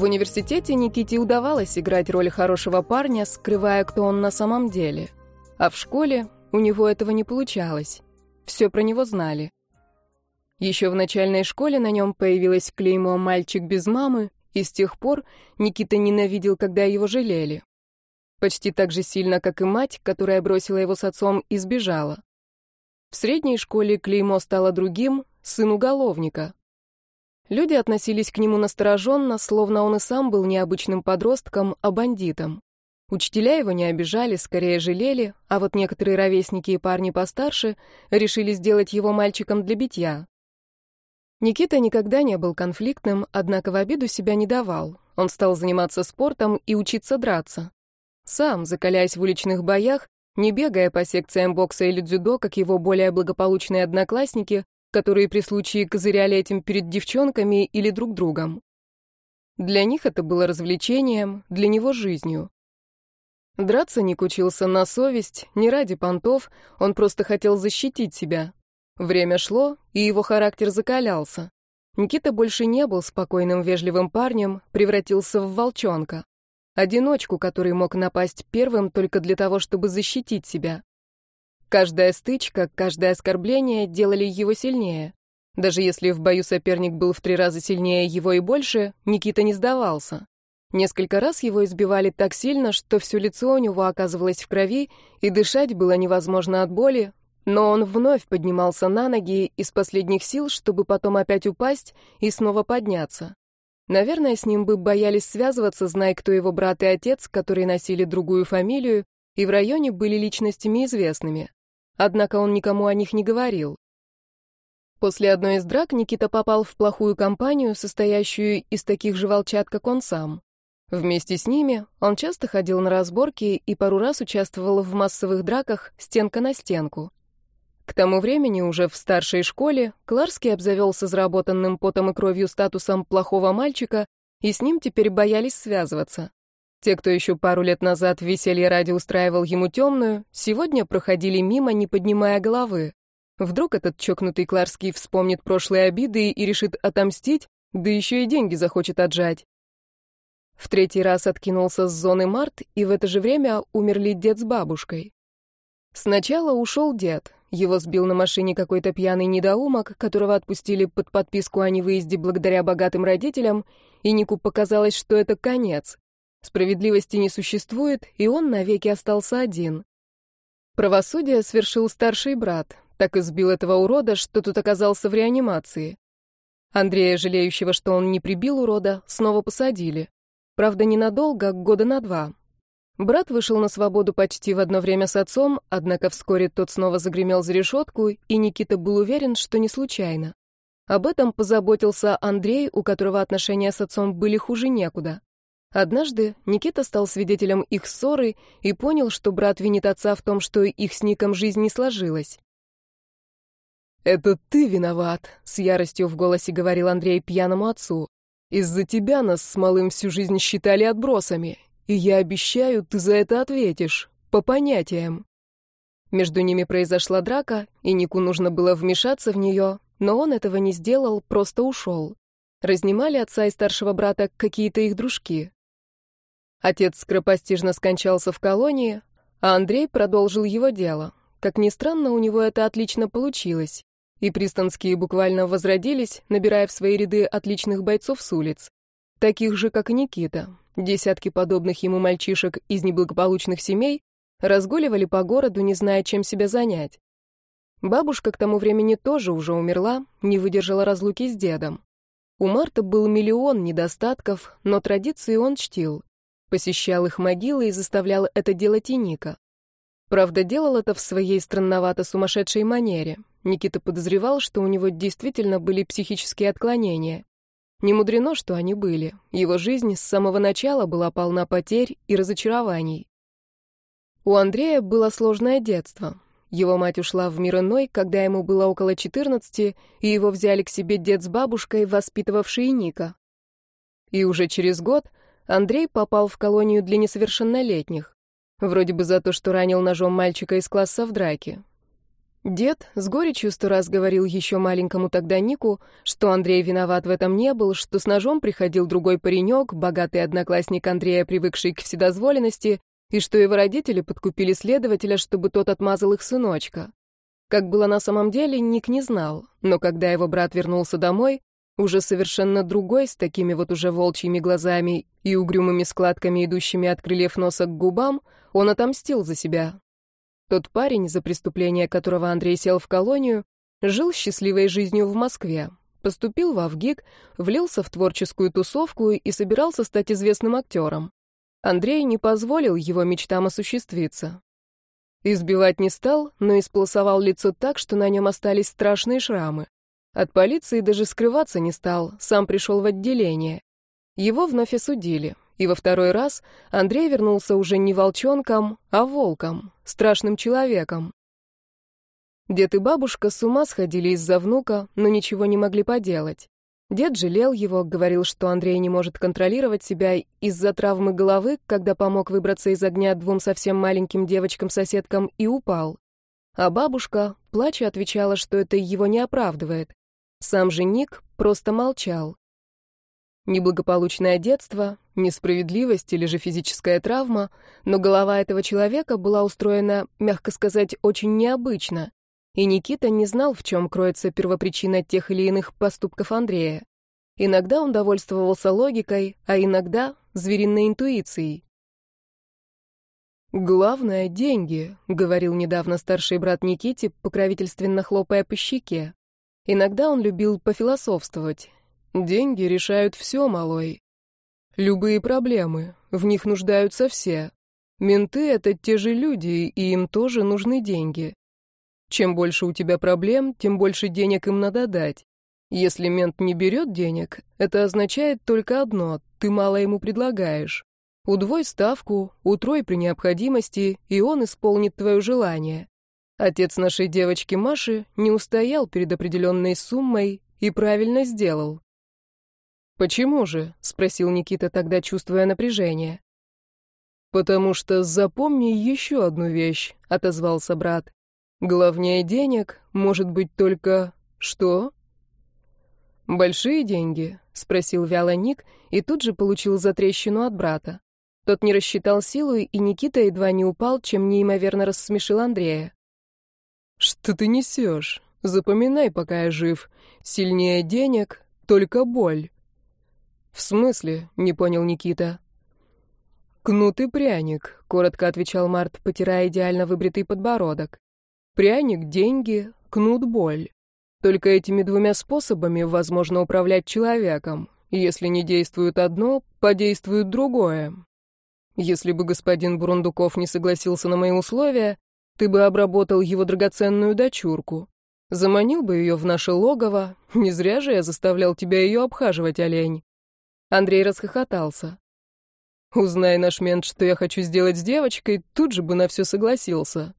В университете Никите удавалось играть роль хорошего парня, скрывая, кто он на самом деле. А в школе у него этого не получалось. Все про него знали. Еще в начальной школе на нем появилось клеймо «мальчик без мамы», и с тех пор Никита ненавидел, когда его жалели. Почти так же сильно, как и мать, которая бросила его с отцом и сбежала. В средней школе клеймо стало другим, сын уголовника. Люди относились к нему настороженно, словно он и сам был необычным подростком, а бандитом. Учителя его не обижали, скорее жалели, а вот некоторые ровесники и парни постарше решили сделать его мальчиком для битья. Никита никогда не был конфликтным, однако в обиду себя не давал. Он стал заниматься спортом и учиться драться. Сам, закаляясь в уличных боях, не бегая по секциям бокса или дзюдо, как его более благополучные одноклассники, которые при случае козыряли этим перед девчонками или друг другом. Для них это было развлечением, для него жизнью. Драться Ник учился на совесть, не ради понтов, он просто хотел защитить себя. Время шло, и его характер закалялся. Никита больше не был спокойным, вежливым парнем, превратился в волчонка. Одиночку, который мог напасть первым только для того, чтобы защитить себя. Каждая стычка, каждое оскорбление делали его сильнее. Даже если в бою соперник был в три раза сильнее его и больше, Никита не сдавался. Несколько раз его избивали так сильно, что все лицо у него оказывалось в крови, и дышать было невозможно от боли, но он вновь поднимался на ноги из последних сил, чтобы потом опять упасть и снова подняться. Наверное, с ним бы боялись связываться, зная, кто его брат и отец, которые носили другую фамилию, и в районе были личностями известными. Однако он никому о них не говорил. После одной из драк Никита попал в плохую компанию, состоящую из таких же волчат, как он сам. Вместе с ними он часто ходил на разборки и пару раз участвовал в массовых драках стенка на стенку. К тому времени, уже в старшей школе, Кларский обзавелся заработанным потом и кровью статусом плохого мальчика, и с ним теперь боялись связываться. Те, кто еще пару лет назад веселье ради устраивал ему темную, сегодня проходили мимо, не поднимая головы. Вдруг этот чокнутый Кларский вспомнит прошлые обиды и решит отомстить, да еще и деньги захочет отжать. В третий раз откинулся с зоны Март, и в это же время умерли дед с бабушкой. Сначала ушел дед. Его сбил на машине какой-то пьяный недоумок, которого отпустили под подписку о невыезде благодаря богатым родителям, и Нику показалось, что это конец. Справедливости не существует, и он навеки остался один. Правосудие свершил старший брат, так избил этого урода, что тут оказался в реанимации. Андрея, жалеющего, что он не прибил урода, снова посадили. Правда, ненадолго, года на два. Брат вышел на свободу почти в одно время с отцом, однако вскоре тот снова загремел за решетку, и Никита был уверен, что не случайно. Об этом позаботился Андрей, у которого отношения с отцом были хуже некуда. Однажды Никита стал свидетелем их ссоры и понял, что брат винит отца в том, что их с Ником жизнь не сложилась. «Это ты виноват», — с яростью в голосе говорил Андрей пьяному отцу. «Из-за тебя нас с малым всю жизнь считали отбросами, и я обещаю, ты за это ответишь, по понятиям». Между ними произошла драка, и Нику нужно было вмешаться в нее, но он этого не сделал, просто ушел. Разнимали отца и старшего брата какие-то их дружки. Отец скоропостижно скончался в колонии, а Андрей продолжил его дело. Как ни странно, у него это отлично получилось. И пристанские буквально возродились, набирая в свои ряды отличных бойцов с улиц. Таких же, как и Никита. Десятки подобных ему мальчишек из неблагополучных семей разгуливали по городу, не зная, чем себя занять. Бабушка к тому времени тоже уже умерла, не выдержала разлуки с дедом. У Марта был миллион недостатков, но традиции он чтил посещал их могилы и заставлял это делать и Ника. Правда, делал это в своей странновато-сумасшедшей манере. Никита подозревал, что у него действительно были психические отклонения. Не мудрено, что они были. Его жизнь с самого начала была полна потерь и разочарований. У Андрея было сложное детство. Его мать ушла в мир иной, когда ему было около 14, и его взяли к себе дед с бабушкой, воспитывавшие Ника. И уже через год Андрей попал в колонию для несовершеннолетних. Вроде бы за то, что ранил ножом мальчика из класса в драке. Дед с горечью сто раз говорил еще маленькому тогда Нику, что Андрей виноват в этом не был, что с ножом приходил другой паренек, богатый одноклассник Андрея, привыкший к вседозволенности, и что его родители подкупили следователя, чтобы тот отмазал их сыночка. Как было на самом деле, Ник не знал, но когда его брат вернулся домой, уже совершенно другой, с такими вот уже волчьими глазами и угрюмыми складками, идущими от крыльев носа к губам, он отомстил за себя, тот парень, за преступление которого Андрей сел в колонию, жил счастливой жизнью в Москве, поступил в Авгик, влился в творческую тусовку и собирался стать известным актером. Андрей не позволил его мечтам осуществиться. Избивать не стал, но исполосовал лицо так, что на нем остались страшные шрамы. От полиции даже скрываться не стал, сам пришел в отделение. Его вновь осудили. И во второй раз Андрей вернулся уже не волчонком, а волком, страшным человеком. Дед и бабушка с ума сходили из-за внука, но ничего не могли поделать. Дед жалел его, говорил, что Андрей не может контролировать себя из-за травмы головы, когда помог выбраться из огня двум совсем маленьким девочкам-соседкам и упал. А бабушка, плача, отвечала, что это его не оправдывает. Сам же Ник просто молчал. Неблагополучное детство, несправедливость или же физическая травма, но голова этого человека была устроена, мягко сказать, очень необычно. И Никита не знал, в чем кроется первопричина тех или иных поступков Андрея. Иногда он довольствовался логикой, а иногда — звериной интуицией. «Главное — деньги», — говорил недавно старший брат Никите, покровительственно хлопая по щеке. Иногда он любил пофилософствовать. Деньги решают все, малой. Любые проблемы, в них нуждаются все. Менты — это те же люди, и им тоже нужны деньги. Чем больше у тебя проблем, тем больше денег им надо дать. Если мент не берет денег, это означает только одно — ты мало ему предлагаешь. Удвой ставку, утрой при необходимости, и он исполнит твое желание. Отец нашей девочки Маши не устоял перед определенной суммой и правильно сделал. «Почему же?» — спросил Никита тогда, чувствуя напряжение. «Потому что запомни еще одну вещь», — отозвался брат. «Главнее денег может быть только... что?» «Большие деньги?» — спросил вяло Ник и тут же получил затрещину от брата. Тот не рассчитал силу, и Никита едва не упал, чем неимоверно рассмешил Андрея. «Что ты несешь? Запоминай, пока я жив. Сильнее денег — только боль». «В смысле?» — не понял Никита. «Кнут и пряник», — коротко отвечал Март, потирая идеально выбритый подбородок. «Пряник — деньги, кнут — боль. Только этими двумя способами возможно управлять человеком. Если не действует одно, подействует другое. Если бы господин Бурундуков не согласился на мои условия, ты бы обработал его драгоценную дочурку. Заманил бы ее в наше логово. Не зря же я заставлял тебя ее обхаживать, олень. Андрей расхохотался. «Узнай наш мент, что я хочу сделать с девочкой, тут же бы на все согласился».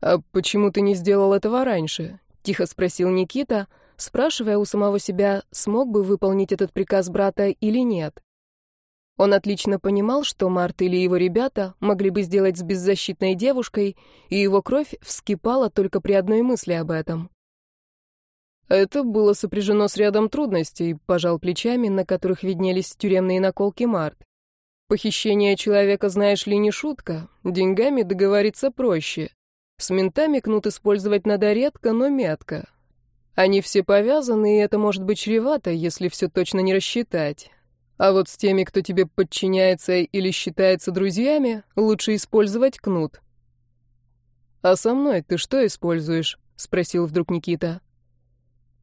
«А почему ты не сделал этого раньше?» — тихо спросил Никита, спрашивая у самого себя, смог бы выполнить этот приказ брата или нет. Он отлично понимал, что Март или его ребята могли бы сделать с беззащитной девушкой, и его кровь вскипала только при одной мысли об этом. Это было сопряжено с рядом трудностей, пожал плечами, на которых виднелись тюремные наколки Март. Похищение человека, знаешь ли, не шутка. Деньгами договориться проще. С ментами кнут использовать надо редко, но метко. Они все повязаны, и это может быть чревато, если все точно не рассчитать. А вот с теми, кто тебе подчиняется или считается друзьями, лучше использовать кнут. «А со мной ты что используешь?» — спросил вдруг Никита.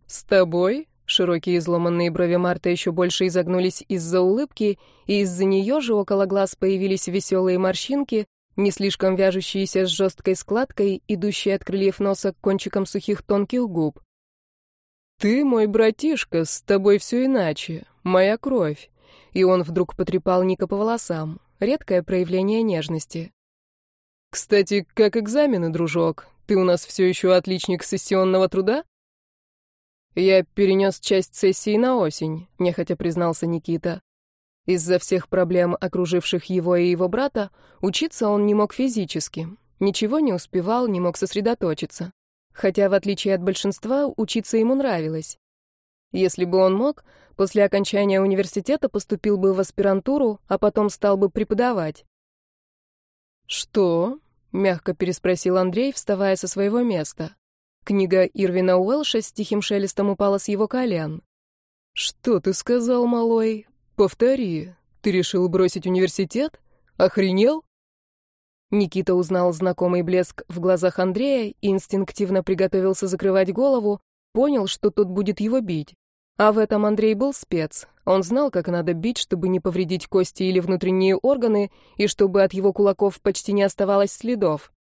«С тобой?» Широкие изломанные брови Марта еще больше изогнулись из-за улыбки, и из-за нее же около глаз появились веселые морщинки, не слишком вяжущиеся с жесткой складкой, идущие от крыльев носа к кончикам сухих тонких губ. «Ты мой братишка, с тобой все иначе, моя кровь». И он вдруг потрепал Ника по волосам. Редкое проявление нежности. «Кстати, как экзамены, дружок? Ты у нас все еще отличник сессионного труда?» «Я перенес часть сессии на осень», — нехотя признался Никита. Из-за всех проблем, окруживших его и его брата, учиться он не мог физически. Ничего не успевал, не мог сосредоточиться. хотя, в отличие от большинства, учиться ему нравилось. Если бы он мог, после окончания университета поступил бы в аспирантуру, а потом стал бы преподавать. «Что?» — мягко переспросил Андрей, вставая со своего места. Книга Ирвина Уэлша с тихим шелестом упала с его колен. «Что ты сказал, малой? Повтори. Ты решил бросить университет? Охренел?» Никита узнал знакомый блеск в глазах Андрея и инстинктивно приготовился закрывать голову, понял, что тот будет его бить. А в этом Андрей был спец. Он знал, как надо бить, чтобы не повредить кости или внутренние органы, и чтобы от его кулаков почти не оставалось следов.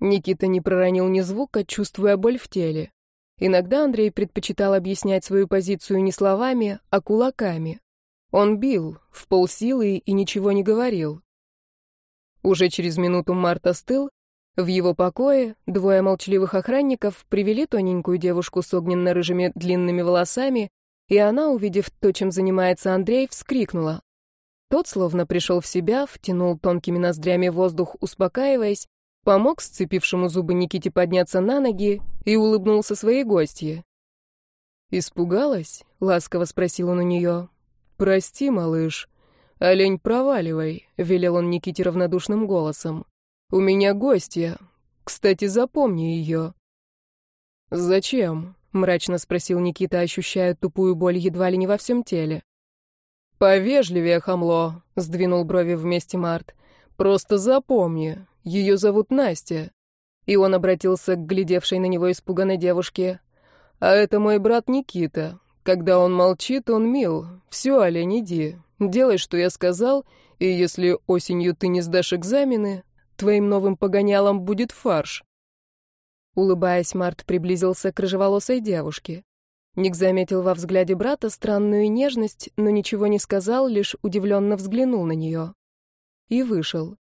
Никита не проронил ни звука, чувствуя боль в теле. Иногда Андрей предпочитал объяснять свою позицию не словами, а кулаками. Он бил, в полсилы и ничего не говорил. Уже через минуту Март остыл. В его покое двое молчаливых охранников привели тоненькую девушку с огненно-рыжими длинными волосами, и она, увидев то, чем занимается Андрей, вскрикнула. Тот словно пришел в себя, втянул тонкими ноздрями воздух, успокаиваясь, помог сцепившему зубы Никите подняться на ноги и улыбнулся своей гостье. «Испугалась?» — ласково спросил он у нее. «Прости, малыш. Олень, проваливай», — велел он Никите равнодушным голосом. «У меня гостья. Кстати, запомни ее». «Зачем?» — мрачно спросил Никита, ощущая тупую боль едва ли не во всем теле. «Повежливее, хамло», — сдвинул брови вместе Март. «Просто запомни, ее зовут Настя». И он обратился к глядевшей на него испуганной девушке. «А это мой брат Никита. Когда он молчит, он мил. Все, олень, иди. Делай, что я сказал, и если осенью ты не сдашь экзамены, твоим новым погонялом будет фарш. Улыбаясь, Март приблизился к рыжеволосой девушке. Ник заметил во взгляде брата странную нежность, но ничего не сказал, лишь удивленно взглянул на нее. И вышел.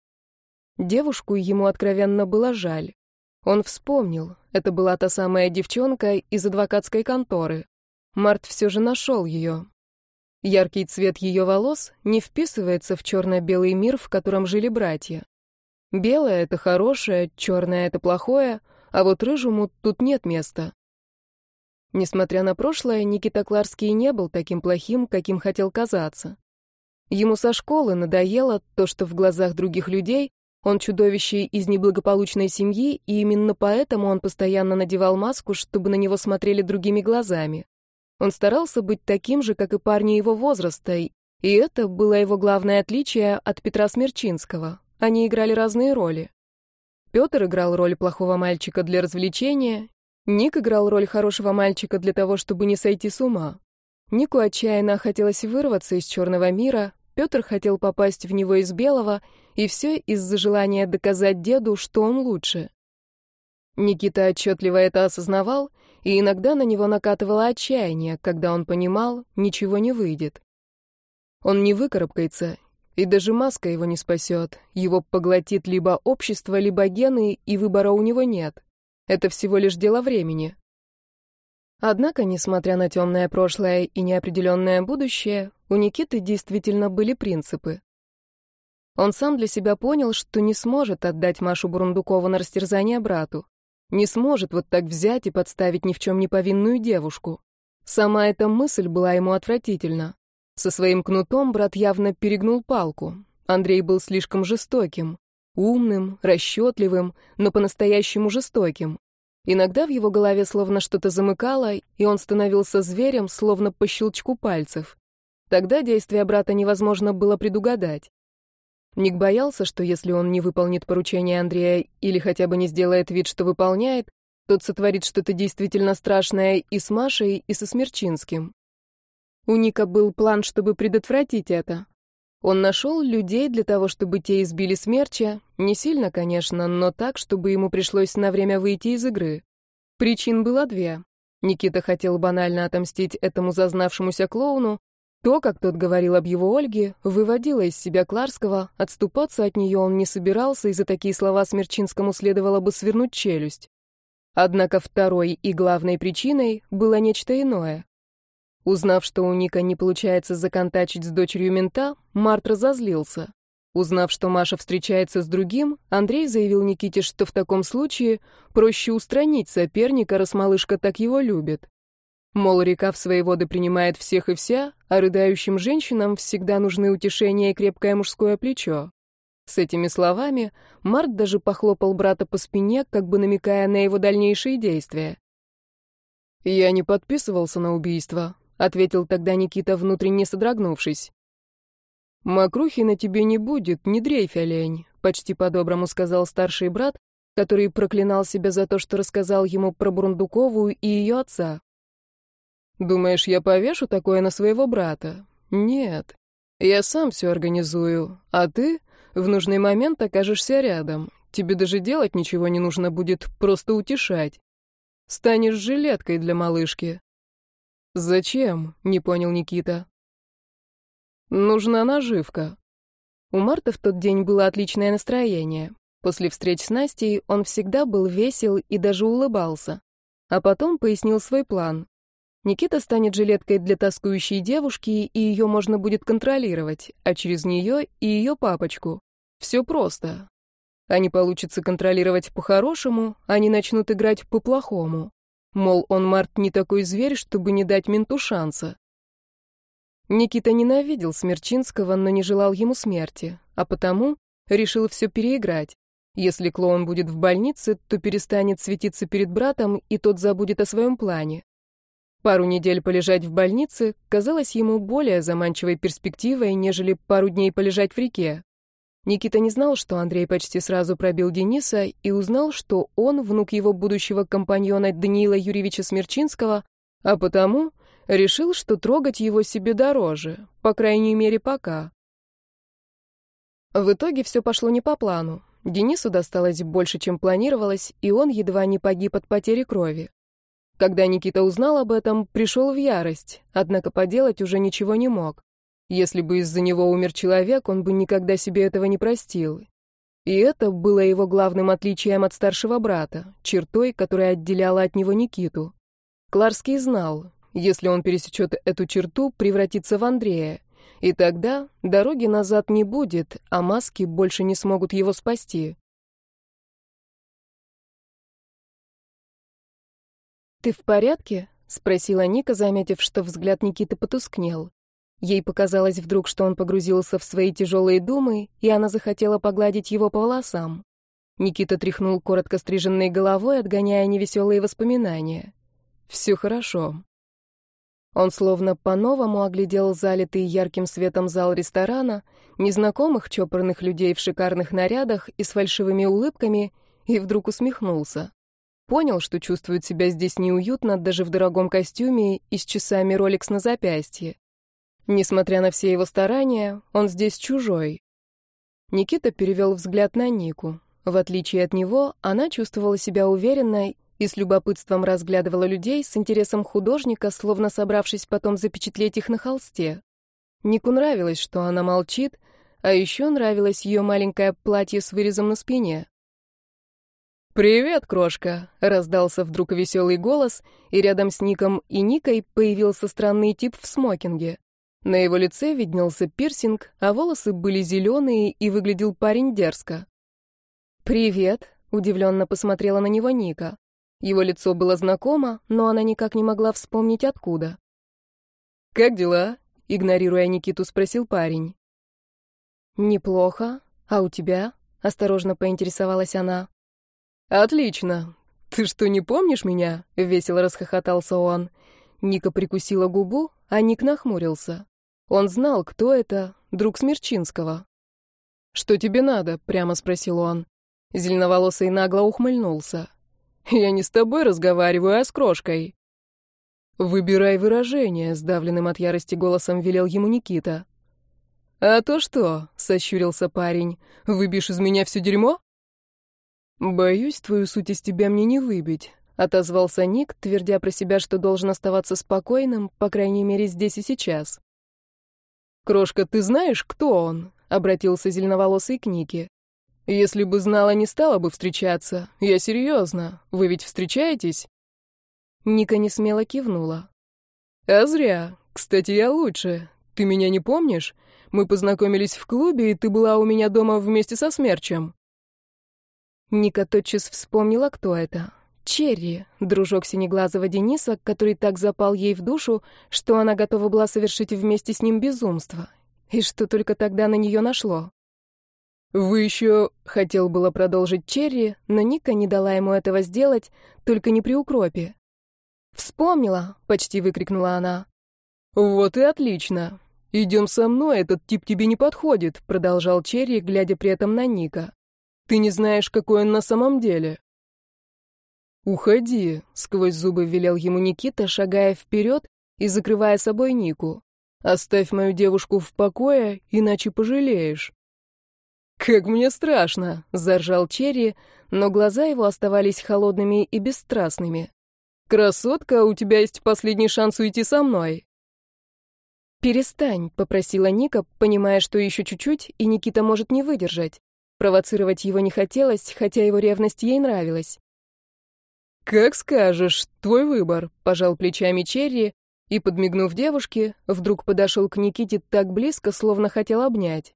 Девушку ему откровенно было жаль. Он вспомнил, это была та самая девчонка из адвокатской конторы. Март все же нашел ее. Яркий цвет ее волос не вписывается в черно-белый мир, в котором жили братья. Белое — это хорошее, черное — это плохое, а вот рыжему тут нет места. Несмотря на прошлое, Никита Кларский не был таким плохим, каким хотел казаться. Ему со школы надоело то, что в глазах других людей он чудовище из неблагополучной семьи, и именно поэтому он постоянно надевал маску, чтобы на него смотрели другими глазами. Он старался быть таким же, как и парни его возраста, и это было его главное отличие от Петра Смерчинского. Они играли разные роли. Петр играл роль плохого мальчика для развлечения, Ник играл роль хорошего мальчика для того, чтобы не сойти с ума. Нику отчаянно хотелось вырваться из черного мира, Петр хотел попасть в него из белого, и все из-за желания доказать деду, что он лучше. Никита отчетливо это осознавал — и иногда на него накатывало отчаяние, когда он понимал, ничего не выйдет. Он не выкарабкается, и даже маска его не спасет. Его поглотит либо общество, либо гены, и выбора у него нет. Это всего лишь дело времени. Однако, несмотря на темное прошлое и неопределенное будущее, у Никиты действительно были принципы. Он сам для себя понял, что не сможет отдать Машу Бурундукову на растерзание брату. Не сможет вот так взять и подставить ни в чем не повинную девушку. Сама эта мысль была ему отвратительна. Со своим кнутом брат явно перегнул палку. Андрей был слишком жестоким. Умным, расчетливым, но по-настоящему жестоким. Иногда в его голове словно что-то замыкало, и он становился зверем, словно по щелчку пальцев. Тогда действия брата невозможно было предугадать. Ник боялся, что если он не выполнит поручение Андрея или хотя бы не сделает вид, что выполняет, тот сотворит что-то действительно страшное и с Машей, и со Смерчинским. У Ника был план, чтобы предотвратить это. Он нашел людей для того, чтобы те избили Смерча, не сильно, конечно, но так, чтобы ему пришлось на время выйти из игры. Причин было две. Никита хотел банально отомстить этому зазнавшемуся клоуну, то, как тот говорил об его Ольге, выводило из себя Кларского, отступаться от нее он не собирался, и за такие слова Смерчинскому следовало бы свернуть челюсть. Однако второй и главной причиной было нечто иное. Узнав, что у Ника не получается законтачить с дочерью мента, Март разозлился. Узнав, что Маша встречается с другим, Андрей заявил Никите, что в таком случае проще устранить соперника, раз малышка так его любит. Мол, река в свои воды принимает всех и вся, а рыдающим женщинам всегда нужны утешение и крепкое мужское плечо. С этими словами Март даже похлопал брата по спине, как бы намекая на его дальнейшие действия. «Я не подписывался на убийство», — ответил тогда Никита, внутренне содрогнувшись. «Мокрухи на тебе не будет, не дрейфь, олень», — почти по-доброму сказал старший брат, который проклинал себя за то, что рассказал ему про Бурундукову и ее отца. «Думаешь, я повешу такое на своего брата? Нет. Я сам все организую, а ты в нужный момент окажешься рядом. Тебе даже делать ничего не нужно будет, просто утешать. Станешь жилеткой для малышки». «Зачем?» — не понял Никита. Нужна наживка. У Марта в тот день было отличное настроение. После встреч с Настей он всегда был весел и даже улыбался. А потом пояснил свой план. Никита станет жилеткой для тоскующей девушки, и ее можно будет контролировать, а через нее и ее папочку. Все просто. Они получится контролировать по-хорошему, они начнут играть по-плохому. Мол, он, Март, не такой зверь, чтобы не дать менту шанса. Никита ненавидел Смерчинского, но не желал ему смерти, а потому решил все переиграть. Если клоун будет в больнице, то перестанет светиться перед братом, и тот забудет о своем плане. Пару недель полежать в больнице казалось ему более заманчивой перспективой, нежели пару дней полежать в реке. Никита не знал, что Андрей почти сразу пробил Дениса и узнал, что он внук его будущего компаньона Даниила Юрьевича Смерчинского, а потому Решил, что трогать его себе дороже, по крайней мере, пока. В итоге все пошло не по плану. Денису досталось больше, чем планировалось, и он едва не погиб от потери крови. Когда Никита узнал об этом, пришел в ярость, однако поделать уже ничего не мог. Если бы из-за него умер человек, он бы никогда себе этого не простил. И это было его главным отличием от старшего брата, чертой, которая отделяла от него Никиту. Кларский знал, если он пересечет эту черту, превратится в Андрея. И тогда дороги назад не будет, а маски больше не смогут его спасти. «Ты в порядке?» — спросила Ника, заметив, что взгляд Никиты потускнел. Ей показалось вдруг, что он погрузился в свои тяжелые думы, и она захотела погладить его по волосам. Никита тряхнул коротко стриженной головой, отгоняя невеселые воспоминания. «Все хорошо. Он словно по-новому оглядел залитый ярким светом зал ресторана, незнакомых чопорных людей в шикарных нарядах и с фальшивыми улыбками, и вдруг усмехнулся. Понял, что чувствует себя здесь неуютно даже в дорогом костюме и с часами Rolex на запястье. Несмотря на все его старания, он здесь чужой. Никита перевел взгляд на Нику. В отличие от него, она чувствовала себя уверенной и с любопытством разглядывала людей с интересом художника, словно собравшись потом запечатлеть их на холсте. Нику нравилось, что она молчит, а еще нравилось ее маленькое платье с вырезом на спине. «Привет, крошка!» — раздался вдруг веселый голос, и рядом с Ником и Никой появился странный тип в смокинге. На его лице виднелся пирсинг, а волосы были зеленые, и выглядел парень дерзко. «Привет!» — удивленно посмотрела на него Ника. Его лицо было знакомо, но она никак не могла вспомнить откуда. «Как дела?» — игнорируя Никиту, спросил парень. «Неплохо. А у тебя?» — осторожно поинтересовалась она. «Отлично. Ты что, не помнишь меня?» — весело расхохотался он. Ника прикусила губу, а Ник нахмурился. Он знал, кто это, друг Смерчинского. «Что тебе надо?» — прямо спросил он. Зеленоволосый нагло ухмыльнулся. Я не с тобой разговариваю, а с крошкой. Выбирай выражение, сдавленным от ярости голосом велел ему Никита. А то что? сощурился парень. Выбьешь из меня все дерьмо? Боюсь, твою суть из тебя мне не выбить, отозвался Ник, твердя про себя, что должен оставаться спокойным, по крайней мере, здесь и сейчас. Крошка, ты знаешь, кто он? обратился зеленоволосый к Нике. Если бы знала, не стала бы встречаться. Я серьезно. Вы ведь встречаетесь?» Ника не смело кивнула. «А зря. Кстати, я лучше. Ты меня не помнишь? Мы познакомились в клубе, и ты была у меня дома вместе со Смерчем». Ника тотчас вспомнила, кто это. Черри, дружок синеглазого Дениса, который так запал ей в душу, что она готова была совершить вместе с ним безумство. И что только тогда на нее нашло. «Вы еще...» — хотел было продолжить Черри, но Ника не дала ему этого сделать, только не при укропе. «Вспомнила!» — почти выкрикнула она. «Вот и отлично. Идем со мной, этот тип тебе не подходит», — продолжал Черри, глядя при этом на Ника. «Ты не знаешь, какой он на самом деле». «Уходи», — сквозь зубы велел ему Никита, шагая вперед и закрывая собой Нику. «Оставь мою девушку в покое, иначе пожалеешь». «Как мне страшно!» — заржал Черри, но глаза его оставались холодными и бесстрастными. «Красотка, у тебя есть последний шанс уйти со мной». «Перестань», — попросила Ника, понимая, что еще чуть-чуть, и Никита может не выдержать. Провоцировать его не хотелось, хотя его ревность ей нравилась. «Как скажешь, твой выбор», — пожал плечами Черри и, подмигнув девушке, вдруг подошел к Никите так близко, словно хотел обнять.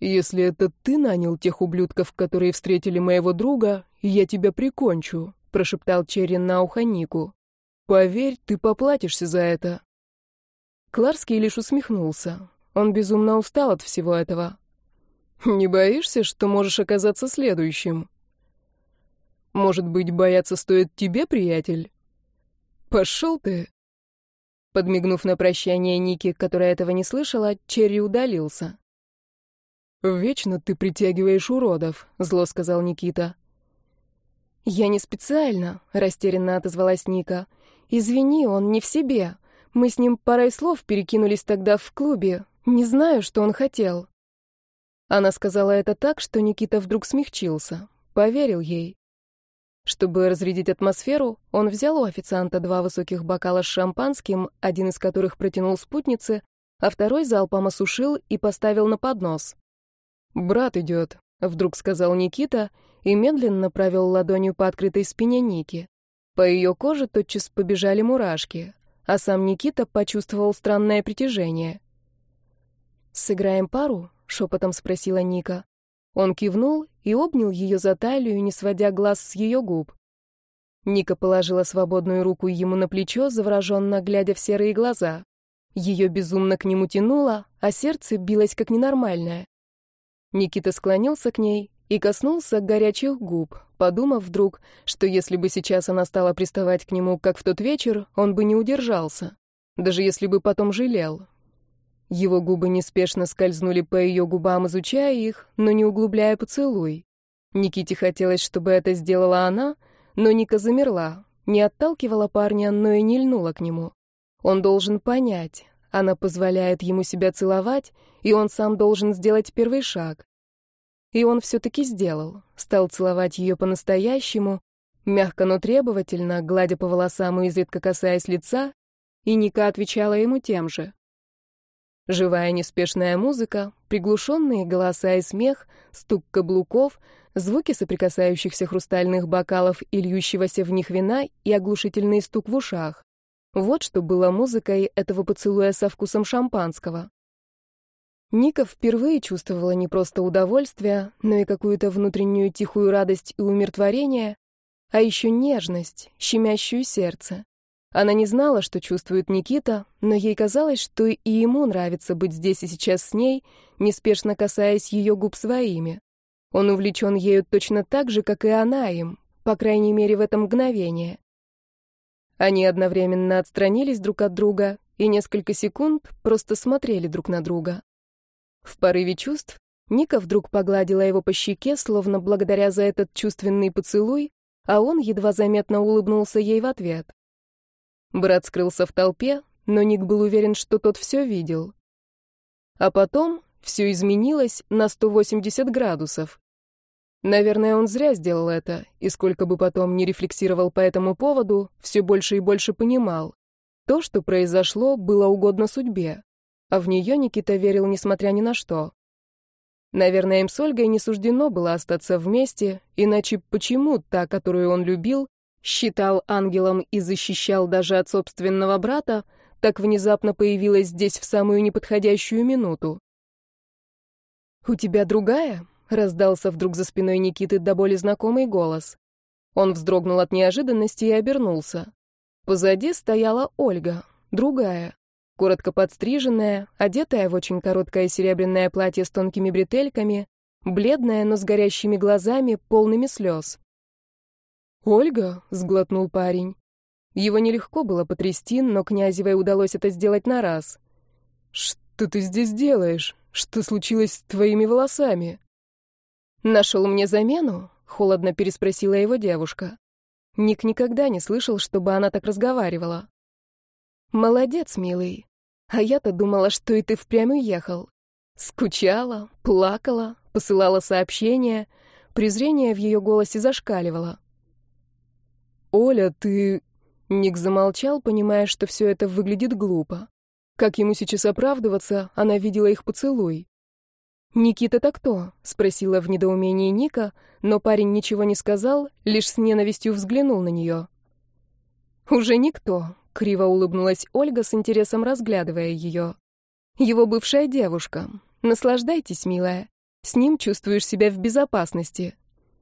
«Если это ты нанял тех ублюдков, которые встретили моего друга, я тебя прикончу», — прошептал Черри на ухо Нику. «Поверь, ты поплатишься за это». Кларский лишь усмехнулся. Он безумно устал от всего этого. «Не боишься, что можешь оказаться следующим?» Может быть, бояться стоит тебе, приятель? Пошел ты. Подмигнув на прощание Ники, которая этого не слышала, Черри удалился. «Вечно ты притягиваешь уродов», — зло сказал Никита. «Я не специально», — растерянно отозвалась Ника. «Извини, он не в себе. Мы с ним парой слов перекинулись тогда в клубе. Не знаю, что он хотел». Она сказала это так, что Никита вдруг смягчился. Поверил ей. Чтобы разрядить атмосферу, он взял у официанта два высоких бокала с шампанским, один из которых протянул спутнице, а второй залпом осушил и поставил на поднос. «Брат идет», — вдруг сказал Никита и медленно провел ладонью по открытой спине Ники. По ее коже тотчас побежали мурашки, а сам Никита почувствовал странное притяжение. «Сыграем пару?» — шепотом спросила Ника. Он кивнул и обнял ее за талию, не сводя глаз с ее губ. Ника положила свободную руку ему на плечо, завороженно глядя в серые глаза. Ее безумно к нему тянуло, а сердце билось как ненормальное. Никита склонился к ней и коснулся горячих губ, подумав вдруг, что если бы сейчас она стала приставать к нему, как в тот вечер, он бы не удержался, даже если бы потом жалел, его губы неспешно скользнули по ее губам, изучая их, но не углубляя поцелуй. Никите хотелось, чтобы это сделала она, но Ника замерла, не отталкивала парня, но и не льнула к нему. Он должен понять, она позволяет ему себя целовать, и он сам должен сделать первый шаг. И он все-таки сделал, стал целовать ее по-настоящему, мягко, но требовательно, гладя по волосам и изредка касаясь лица, и Ника отвечала ему тем же. Живая неспешная музыка, приглушенные голоса и смех, стук каблуков, звуки соприкасающихся хрустальных бокалов и льющегося в них вина и оглушительный стук в ушах. Вот что было музыкой этого поцелуя со вкусом шампанского. Ника впервые чувствовала не просто удовольствие, но и какую-то внутреннюю тихую радость и умиротворение, а еще нежность, щемящую сердце. Она не знала, что чувствует Никита, но ей казалось, что и ему нравится быть здесь и сейчас с ней, неспешно касаясь ее губ своими. Он увлечен ею точно так же, как и она им, по крайней мере, в это мгновение. Они одновременно отстранились друг от друга и несколько секунд просто смотрели друг на друга. В порыве чувств Ника вдруг погладила его по щеке, словно благодаря за этот чувственный поцелуй, а он едва заметно улыбнулся ей в ответ. Брат скрылся в толпе, но Ник был уверен, что тот все видел. А потом все изменилось на 180 градусов. Наверное, он зря сделал это, и сколько бы потом ни рефлексировал по этому поводу, все больше и больше понимал. То, что произошло, было угодно судьбе, а в нее Никита верил, несмотря ни на что. Наверное, им с Ольгой не суждено было остаться вместе, иначе почему та, которую он любил, считал ангелом и защищал даже от собственного брата, так внезапно появилась здесь в самую неподходящую минуту. «У тебя другая?» — раздался вдруг за спиной Никиты до боли знакомый голос. Он вздрогнул от неожиданности и обернулся. Позади стояла Ольга, другая, коротко подстриженная, одетая в очень короткое серебряное платье с тонкими бретельками, бледная, но с горящими глазами, полными слез. «Ольга?» — сглотнул парень. Его нелегко было потрясти, но Князевой удалось это сделать на раз. «Что ты здесь делаешь? Что случилось с твоими волосами?» «Нашел мне замену?» — холодно переспросила его девушка. Ник никогда не слышал, чтобы она так разговаривала. «Молодец, милый. А я-то думала, что и ты впрямь уехал. Скучала, плакала, посылала сообщения. Презрение в ее голосе зашкаливало. «Оля, ты...» Ник замолчал, понимая, что все это выглядит глупо. Как ему сейчас оправдываться, она видела их поцелуй. «Никита-то кто?» — спросила в недоумении Ника, но парень ничего не сказал, лишь с ненавистью взглянул на нее. «Уже никто», — криво улыбнулась Ольга с интересом разглядывая ее. «Его бывшая девушка. Наслаждайтесь, милая. С ним чувствуешь себя в безопасности».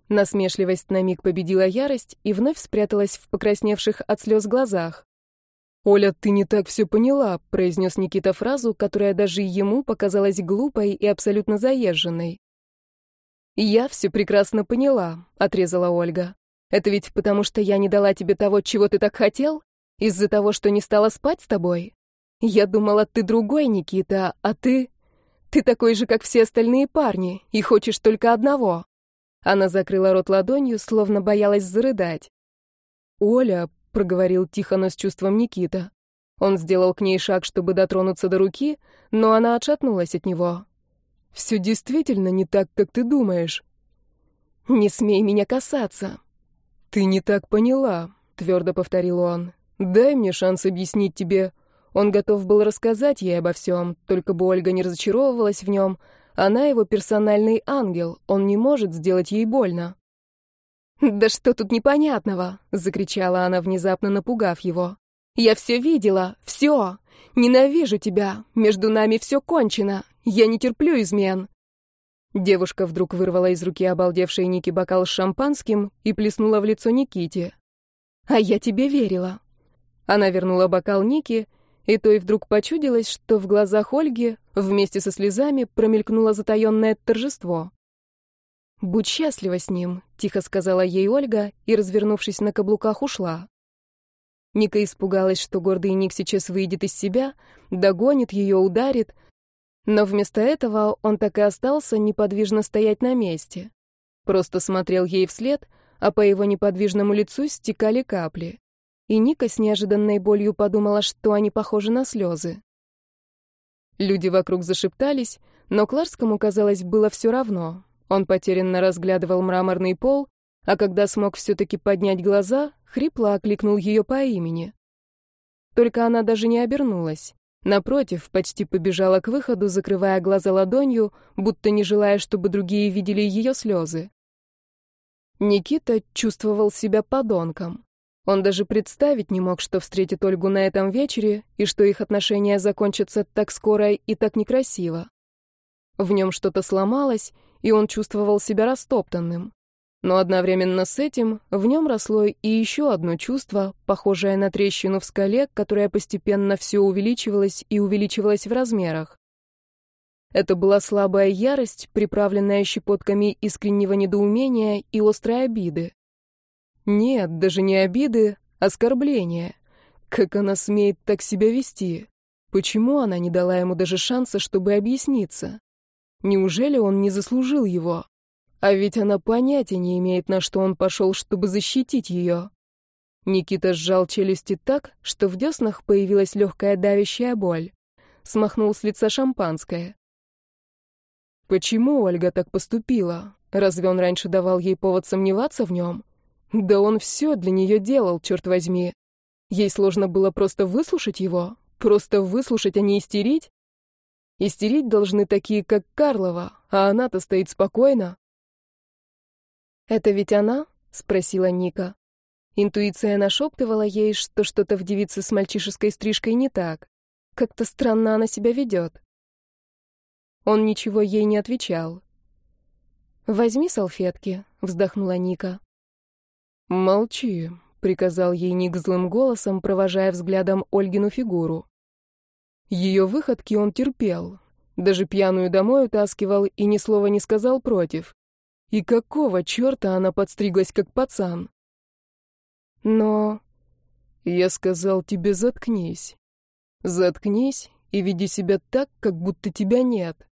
Насмешливость на миг победила ярость и вновь спряталась в покрасневших от слез глазах. «Оля, ты не так все поняла», — произнес Никита фразу, которая даже ему показалась глупой и абсолютно заезженной. «Я все прекрасно поняла», — отрезала Ольга. «Это ведь потому, что я не дала тебе того, чего ты так хотел? Из-за того, что не стала спать с тобой? Я думала, ты другой, Никита, а ты... Ты такой же, как все остальные парни, и хочешь только одного». Она закрыла рот ладонью, словно боялась зарыдать. «Оля», — проговорил тихо, но с чувством Никита. Он сделал к ней шаг, чтобы дотронуться до руки, но она отшатнулась от него. «Все действительно не так, как ты думаешь». «Не смей меня касаться». «Ты не так поняла», — твердо повторил он. «Дай мне шанс объяснить тебе». Он готов был рассказать ей обо всем, только бы Ольга не разочаровывалась в нем. Она его персональный ангел, он не может сделать ей больно. «Да что тут непонятного?» — закричала она, внезапно напугав его. «Я все видела, все! Ненавижу тебя! Между нами все кончено! Я не терплю измен!» Девушка вдруг вырвала из руки обалдевшей Ники бокал с шампанским и плеснула в лицо Никите. «А я тебе верила!» Она вернула бокал Нике, и той вдруг почудилось, что в глазах Ольги вместе со слезами промелькнуло затаённое торжество. «Будь счастлива с ним», — тихо сказала ей Ольга и, развернувшись на каблуках, ушла. Ника испугалась, что гордый Ник сейчас выйдет из себя, догонит ее, ударит, но вместо этого он так и остался неподвижно стоять на месте. Просто смотрел ей вслед, а по его неподвижному лицу стекали капли. И Ника с неожиданной болью подумала, что они похожи на слезы. Люди вокруг зашептались, но Кларскому, казалось, было все равно. Он потерянно разглядывал мраморный пол, а когда смог все-таки поднять глаза, хрипло окликнул ее по имени. Только она даже не обернулась. Напротив, почти побежала к выходу, закрывая глаза ладонью, будто не желая, чтобы другие видели ее слезы. Никита чувствовал себя подонком. Он даже представить не мог, что встретит Ольгу на этом вечере и что их отношения закончатся так скоро и так некрасиво. В нем что-то сломалось, и он чувствовал себя растоптанным. Но одновременно с этим в нем росло и еще одно чувство, похожее на трещину в скале, которая постепенно все увеличивалась и увеличивалась в размерах. Это была слабая ярость, приправленная щепотками искреннего недоумения и острой обиды. Нет, даже не обиды, оскорбления. Как она смеет так себя вести? Почему она не дала ему даже шанса, чтобы объясниться? Неужели он не заслужил его? А ведь она понятия не имеет, на что он пошел, чтобы защитить ее. Никита сжал челюсти так, что в деснах появилась легкая давящая боль. Смахнул с лица шампанское. Почему Ольга так поступила? Разве он раньше давал ей повод сомневаться в нем? Да он все для нее делал, черт возьми. Ей сложно было просто выслушать его, просто выслушать, а не истерить. Истерить должны такие, как Карлова, а она-то стоит спокойно. «Это ведь она?» — спросила Ника. Интуиция нашептывала ей, что что-то в девице с мальчишеской стрижкой не так. Как-то странно она себя ведет. Он ничего ей не отвечал. «Возьми салфетки», — вздохнула Ника. «Молчи», — приказал ей Ник злым голосом, провожая взглядом Ольгину фигуру. Ее выходки он терпел, даже пьяную домой утаскивал и ни слова не сказал против. И какого черта она подстриглась, как пацан? Но... Я сказал тебе, заткнись. Заткнись и веди себя так, как будто тебя нет.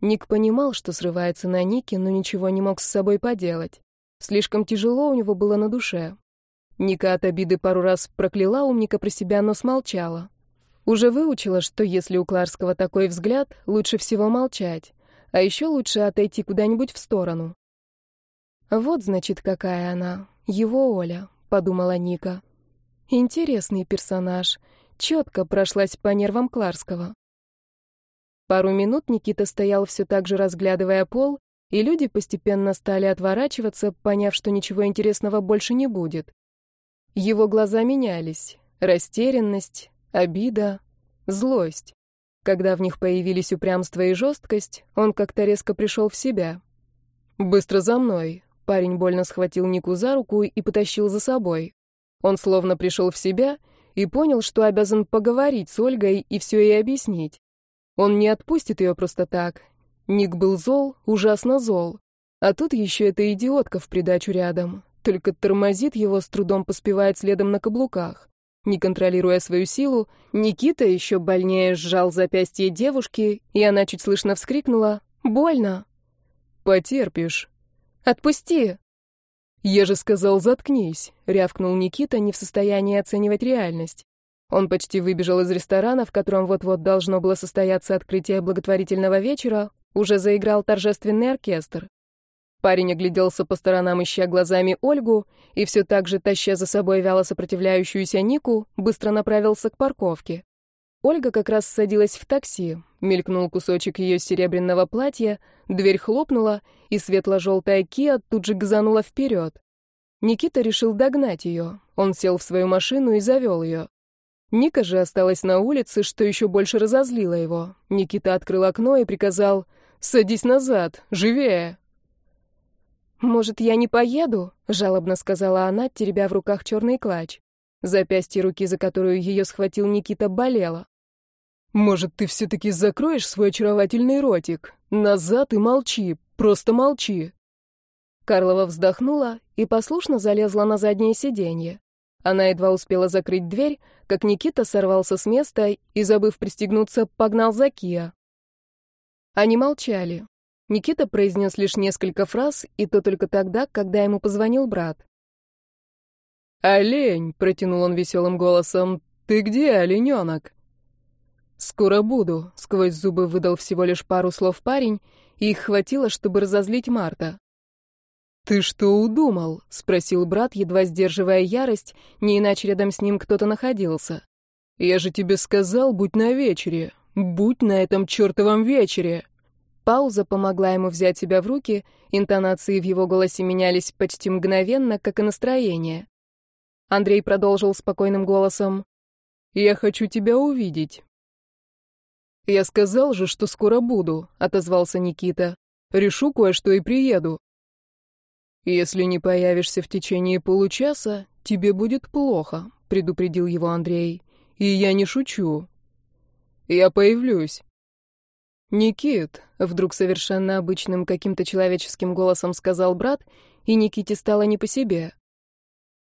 Ник понимал, что срывается на Нике, но ничего не мог с собой поделать. Слишком тяжело у него было на душе. Ника от обиды пару раз прокляла умника про себя, но смолчала. Уже выучила, что если у Кларского такой взгляд, лучше всего молчать, а еще лучше отойти куда-нибудь в сторону. «Вот, значит, какая она, его Оля», — подумала Ника. «Интересный персонаж, четко прошлась по нервам Кларского». Пару минут Никита стоял все так же, разглядывая пол, и люди постепенно стали отворачиваться, поняв, что ничего интересного больше не будет. Его глаза менялись. Растерянность, обида, злость. Когда в них появились упрямство и жесткость, он как-то резко пришел в себя. «Быстро за мной!» Парень больно схватил Нику за руку и потащил за собой. Он словно пришел в себя и понял, что обязан поговорить с Ольгой и все ей объяснить. Он не отпустит ее просто так. Ник был зол, ужасно зол. А тут еще эта идиотка в придачу рядом. Только тормозит его, с трудом поспевает следом на каблуках. Не контролируя свою силу, Никита еще больнее сжал запястье девушки, и она чуть слышно вскрикнула «Больно!» «Потерпишь!» «Отпусти!» «Я же сказал, заткнись!» — рявкнул Никита, не в состоянии оценивать реальность. Он почти выбежал из ресторана, в котором вот-вот должно было состояться открытие благотворительного вечера, уже заиграл торжественный оркестр. Парень огляделся по сторонам, ища глазами Ольгу, и все так же, таща за собой вяло сопротивляющуюся Нику, быстро направился к парковке. Ольга как раз садилась в такси. Мелькнул кусочек ее серебряного платья, дверь хлопнула, и светло-желтая Киа тут же газанула вперед. Никита решил догнать ее. Он сел в свою машину и завел ее. Ника же осталась на улице, что еще больше разозлило его. Никита открыл окно и приказал «Садись назад, живее!» «Может, я не поеду?» — жалобно сказала она, теребя в руках черный клатч. Запястье руки, за которую ее схватил Никита, болело. «Может, ты все-таки закроешь свой очаровательный ротик? Назад и молчи, просто молчи!» Карлова вздохнула и послушно залезла на заднее сиденье. Она едва успела закрыть дверь, как Никита сорвался с места и, забыв пристегнуться, погнал за Киа. Они молчали. Никита произнес лишь несколько фраз, и то только тогда, когда ему позвонил брат. «Олень!» — протянул он веселым голосом. «Ты где, олененок?» «Скоро буду», — сквозь зубы выдал всего лишь пару слов парень, и их хватило, чтобы разозлить Марта. «Ты что удумал?» — спросил брат, едва сдерживая ярость, не иначе рядом с ним кто-то находился. «Я же тебе сказал, будь на вечере. Будь на этом чертовом вечере!» Пауза помогла ему взять себя в руки, интонации в его голосе менялись почти мгновенно, как и настроение. Андрей продолжил спокойным голосом. «Я хочу тебя увидеть». «Я сказал же, что скоро буду», — отозвался Никита. «Решу кое-что и приеду». «Если не появишься в течение получаса, тебе будет плохо», — предупредил его Андрей. «И я не шучу. Я появлюсь». «Никит», — вдруг совершенно обычным каким-то человеческим голосом сказал брат, и Никите стало не по себе.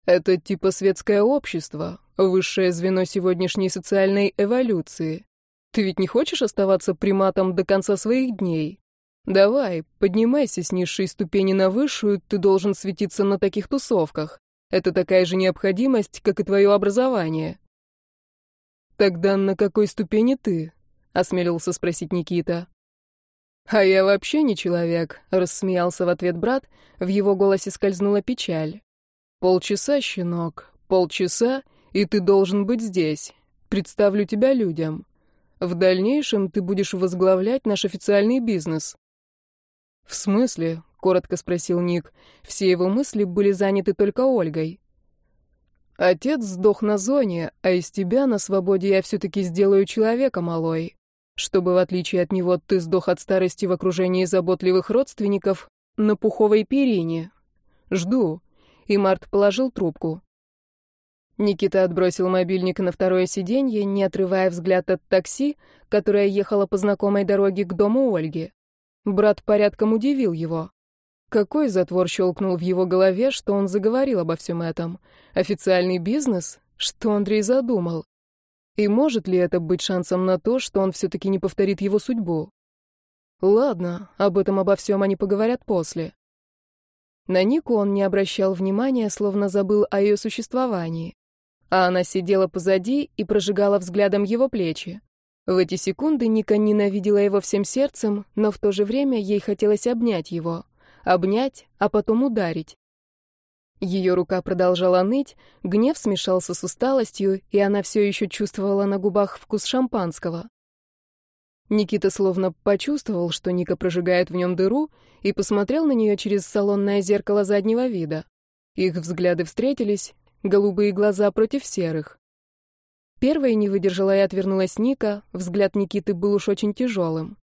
«Это типа светское общество, высшее звено сегодняшней социальной эволюции. Ты ведь не хочешь оставаться приматом до конца своих дней? Давай, поднимайся с низшей ступени на высшую, ты должен светиться на таких тусовках. Это такая же необходимость, как и твое образование. Тогда на какой ступени ты? осмелился спросить Никита. А я вообще не человек, рассмеялся в ответ брат, в его голосе скользнула печаль. Полчаса, щенок, полчаса, и ты должен быть здесь. Представлю тебя людям. В дальнейшем ты будешь возглавлять наш официальный бизнес. «В смысле?» — коротко спросил Ник. Все его мысли были заняты только Ольгой. «Отец сдох на зоне, а из тебя на свободе я все-таки сделаю человека, малой. чтобы, в отличие от него, ты сдох от старости в окружении заботливых родственников на пуховой перине. Жду». И Март положил трубку. Никита отбросил мобильник на второе сиденье, не отрывая взгляд от такси, которое ехало по знакомой дороге к дому Ольги. Брат порядком удивил его. Какой затвор щелкнул в его голове, что он заговорил обо всем этом? Официальный бизнес? Что Андрей задумал? И может ли это быть шансом на то, что он все-таки не повторит его судьбу? Ладно, об этом обо всем они поговорят после. На Нику он не обращал внимания, словно забыл о ее существовании. А она сидела позади и прожигала взглядом его плечи. В эти секунды Ника ненавидела его всем сердцем, но в то же время ей хотелось обнять его. Обнять, а потом ударить. Ее рука продолжала ныть, гнев смешался с усталостью, и она все еще чувствовала на губах вкус шампанского. Никита словно почувствовал, что Ника прожигает в нем дыру, и посмотрел на нее через салонное зеркало заднего вида. Их взгляды встретились, голубые глаза против серых. Первой не выдержала и отвернулась Ника, взгляд Никиты был уж очень тяжелым.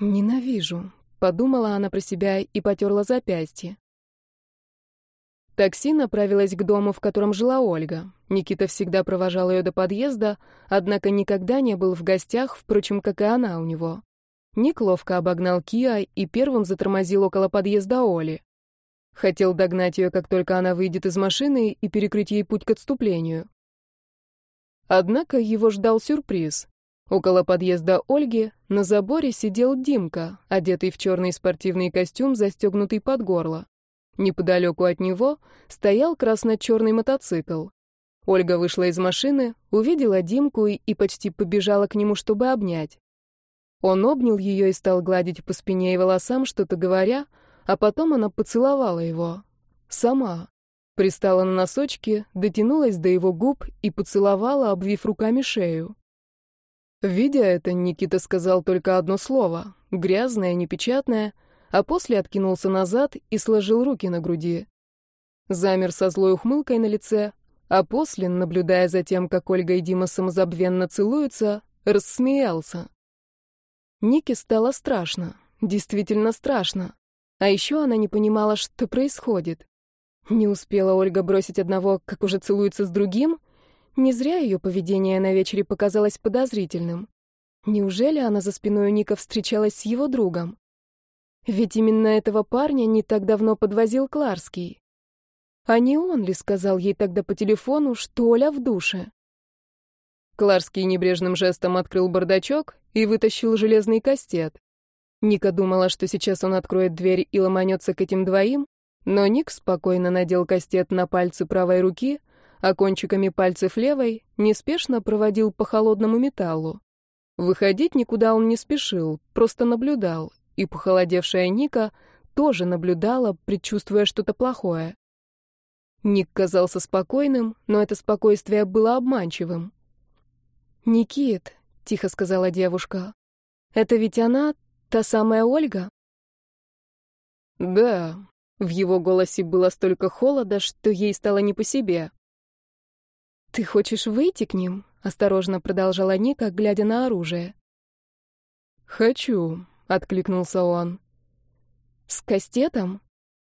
«Ненавижу», — подумала она про себя и потерла запястье. Такси направилось к дому, в котором жила Ольга. Никита всегда провожал ее до подъезда, однако никогда не был в гостях, впрочем, как и она у него. Ник ловко обогнал Киа и первым затормозил около подъезда Оли. Хотел догнать ее, как только она выйдет из машины, и перекрыть ей путь к отступлению. Однако его ждал сюрприз. Около подъезда Ольги на заборе сидел Димка, одетый в черный спортивный костюм, застегнутый под горло. Неподалеку от него стоял красно-черный мотоцикл. Ольга вышла из машины, увидела Димку и, почти побежала к нему, чтобы обнять. Он обнял ее и стал гладить по спине и волосам, что-то говоря, а потом она поцеловала его. Сама. Пристала на носочки, дотянулась до его губ и поцеловала, обвив руками шею. Видя это, Никита сказал только одно слово, грязное, непечатное, а после откинулся назад и сложил руки на груди. Замер со злой ухмылкой на лице, а после, наблюдая за тем, как Ольга и Дима самозабвенно целуются, рассмеялся. Нике стало страшно, действительно страшно. А еще она не понимала, что происходит. Не успела Ольга бросить одного, как уже целуется с другим. Не зря ее поведение на вечере показалось подозрительным. Неужели она за спиной Ника встречалась с его другом? Ведь именно этого парня не так давно подвозил Кларский. А не он ли сказал ей тогда по телефону, что Оля в душе? Кларский небрежным жестом открыл бардачок и вытащил железный кастет. Ника думала, что сейчас он откроет дверь и ломанется к этим двоим, но Ник спокойно надел кастет на пальцы правой руки, а кончиками пальцев левой неспешно проводил по холодному металлу. Выходить никуда он не спешил, просто наблюдал, и похолодевшая Ника тоже наблюдала, предчувствуя что-то плохое. Ник казался спокойным, но это спокойствие было обманчивым. «Никит», — тихо сказала девушка, — «это ведь она, та самая Ольга?» «Да», — в его голосе было столько холода, что ей стало не по себе. «Ты хочешь выйти к ним?» — осторожно продолжала Ника, глядя на оружие. «Хочу», — откликнулся он. «С кастетом?»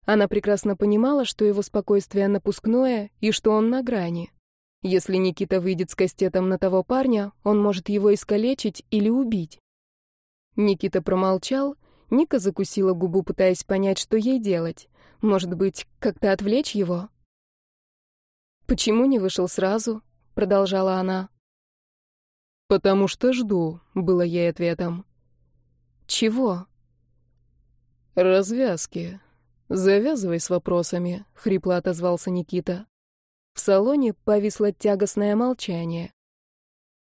Она прекрасно понимала, что его спокойствие напускное и что он на грани. Если Никита выйдет с кастетом на того парня, он может его искалечить или убить. Никита промолчал, Ника закусила губу, пытаясь понять, что ей делать. Может быть, как-то отвлечь его? «Почему не вышел сразу?» — продолжала она. «Потому что жду», — было ей ответом. «Чего?» «Развязки. Завязывай с вопросами», — хрипло отозвался Никита. В салоне повисло тягостное молчание.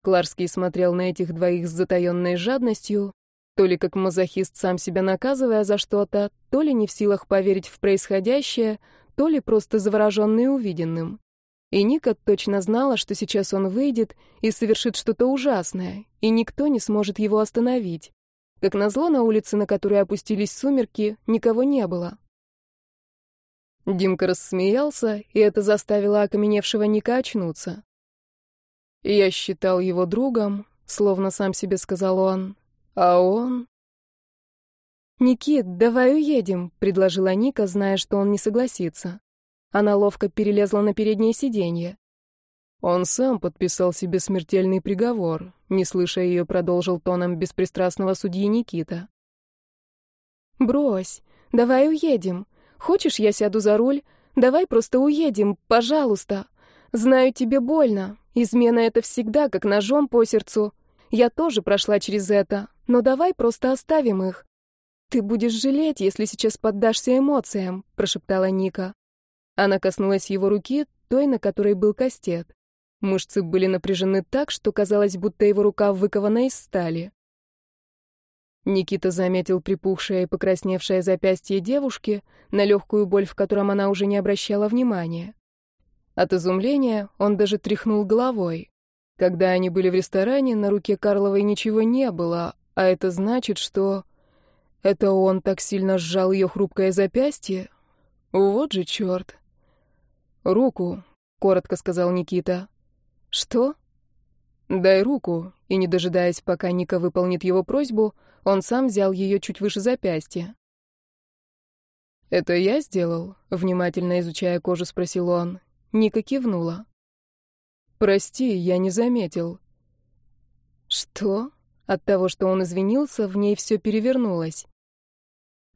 Кларский смотрел на этих двоих с затаённой жадностью, то ли как мазохист сам себя наказывая за что-то, то ли не в силах поверить в происходящее, то ли просто завороженный увиденным. И Ника точно знала, что сейчас он выйдет и совершит что-то ужасное, и никто не сможет его остановить. Как назло, на улице, на которой опустились сумерки, никого не было. Димка рассмеялся, и это заставило окаменевшего Ника очнуться. Я считал его другом, словно сам себе сказал он. А он... «Никит, давай уедем», — предложила Ника, зная, что он не согласится. Она ловко перелезла на переднее сиденье. Он сам подписал себе смертельный приговор, не слыша ее, продолжил тоном беспристрастного судьи Никита. «Брось, давай уедем. Хочешь, я сяду за руль? Давай просто уедем, пожалуйста. Знаю, тебе больно. Измена — это всегда как ножом по сердцу. Я тоже прошла через это, но давай просто оставим их. Ты будешь жалеть, если сейчас поддашься эмоциям», — прошептала Ника. Она коснулась его руки, той, на которой был кастет. Мышцы были напряжены так, что казалось, будто его рука выкована из стали. Никита заметил припухшее и покрасневшее запястье девушки, на легкую боль, в котором она уже не обращала внимания. От изумления он даже тряхнул головой. Когда они были в ресторане, на руке Карловой ничего не было, а это значит, что... Это он так сильно сжал ее хрупкое запястье? Вот же черт. «Руку», — коротко сказал Никита. «Что?» «Дай руку», и, не дожидаясь, пока Ника выполнит его просьбу, он сам взял ее чуть выше запястья. «Это я сделал?» — внимательно изучая кожу, спросил он. Ника кивнула. «Прости, я не заметил». «Что?» От того, что он извинился, в ней все перевернулось.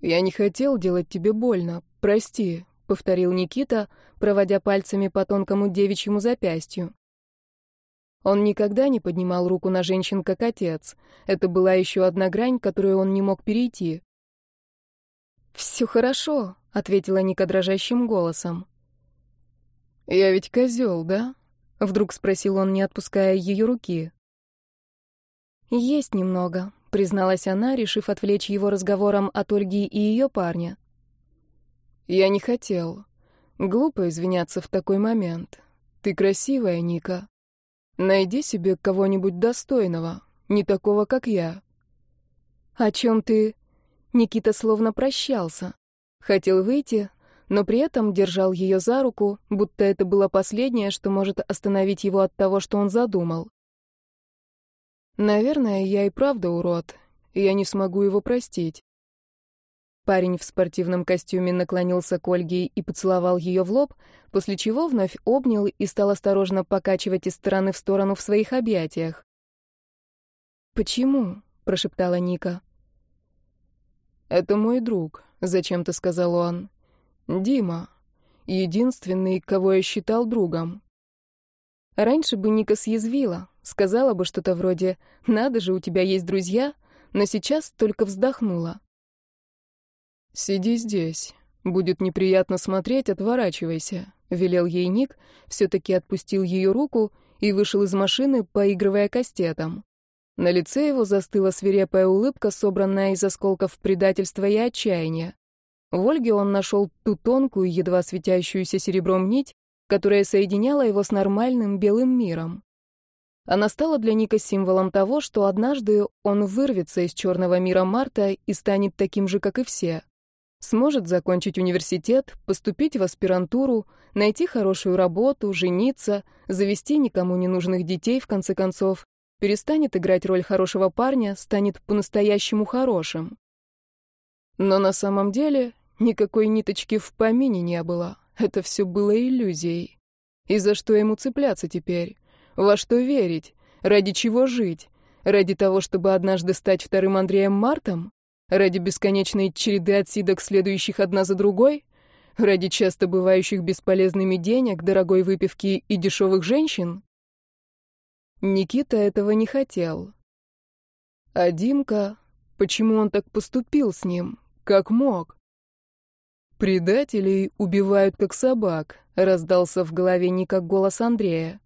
«Я не хотел делать тебе больно. Прости», — повторил Никита, проводя пальцами по тонкому девичьему запястью. Он никогда не поднимал руку на женщин как отец. Это была еще одна грань, которую он не мог перейти. «Все хорошо», — ответила Ника дрожащим голосом. «Я ведь козел, да?» — вдруг спросил он, не отпуская ее руки. «Есть немного», — призналась она, решив отвлечь его разговором от Ольги и ее парня. «Я не хотел. Глупо извиняться в такой момент. Ты красивая, Ника. Найди себе кого-нибудь достойного, не такого, как я. О чем ты? Никита словно прощался. Хотел выйти, но при этом держал ее за руку, будто это было последнее, что может остановить его от того, что он задумал. Наверное, я и правда урод, я не смогу его простить. Парень в спортивном костюме наклонился к Ольге и поцеловал ее в лоб, после чего вновь обнял и стал осторожно покачивать из стороны в сторону в своих объятиях. «Почему?» — прошептала Ника. «Это мой друг», — зачем-то сказал он. «Дима. Единственный, кого я считал другом». Раньше бы Ника съязвила, сказала бы что-то вроде «надо же, у тебя есть друзья», но сейчас только вздохнула. «Сиди здесь. Будет неприятно смотреть, отворачивайся», — велел ей Ник, все-таки отпустил ее руку и вышел из машины, поигрывая кастетом. На лице его застыла свирепая улыбка, собранная из осколков предательства и отчаяния. В Ольге он нашел ту тонкую, едва светящуюся серебром нить, которая соединяла его с нормальным белым миром. Она стала для Ника символом того, что однажды он вырвется из черного мира Марта и станет таким же, как и все. Сможет закончить университет, поступить в аспирантуру, найти хорошую работу, жениться, завести никому не нужных детей, в конце концов, перестанет играть роль хорошего парня, станет по-настоящему хорошим. Но на самом деле никакой ниточки в помине не было. Это все было иллюзией. И за что ему цепляться теперь? Во что верить? Ради чего жить? Ради того, чтобы однажды стать вторым Андреем Мартом? Ради бесконечной череды отсидок, следующих одна за другой? Ради часто бывающих бесполезными денег, дорогой выпивки и дешевых женщин? Никита этого не хотел. А Димка... Почему он так поступил с ним? Как мог? «Предателей убивают как собак», — раздался в голове Ника голос Андрея.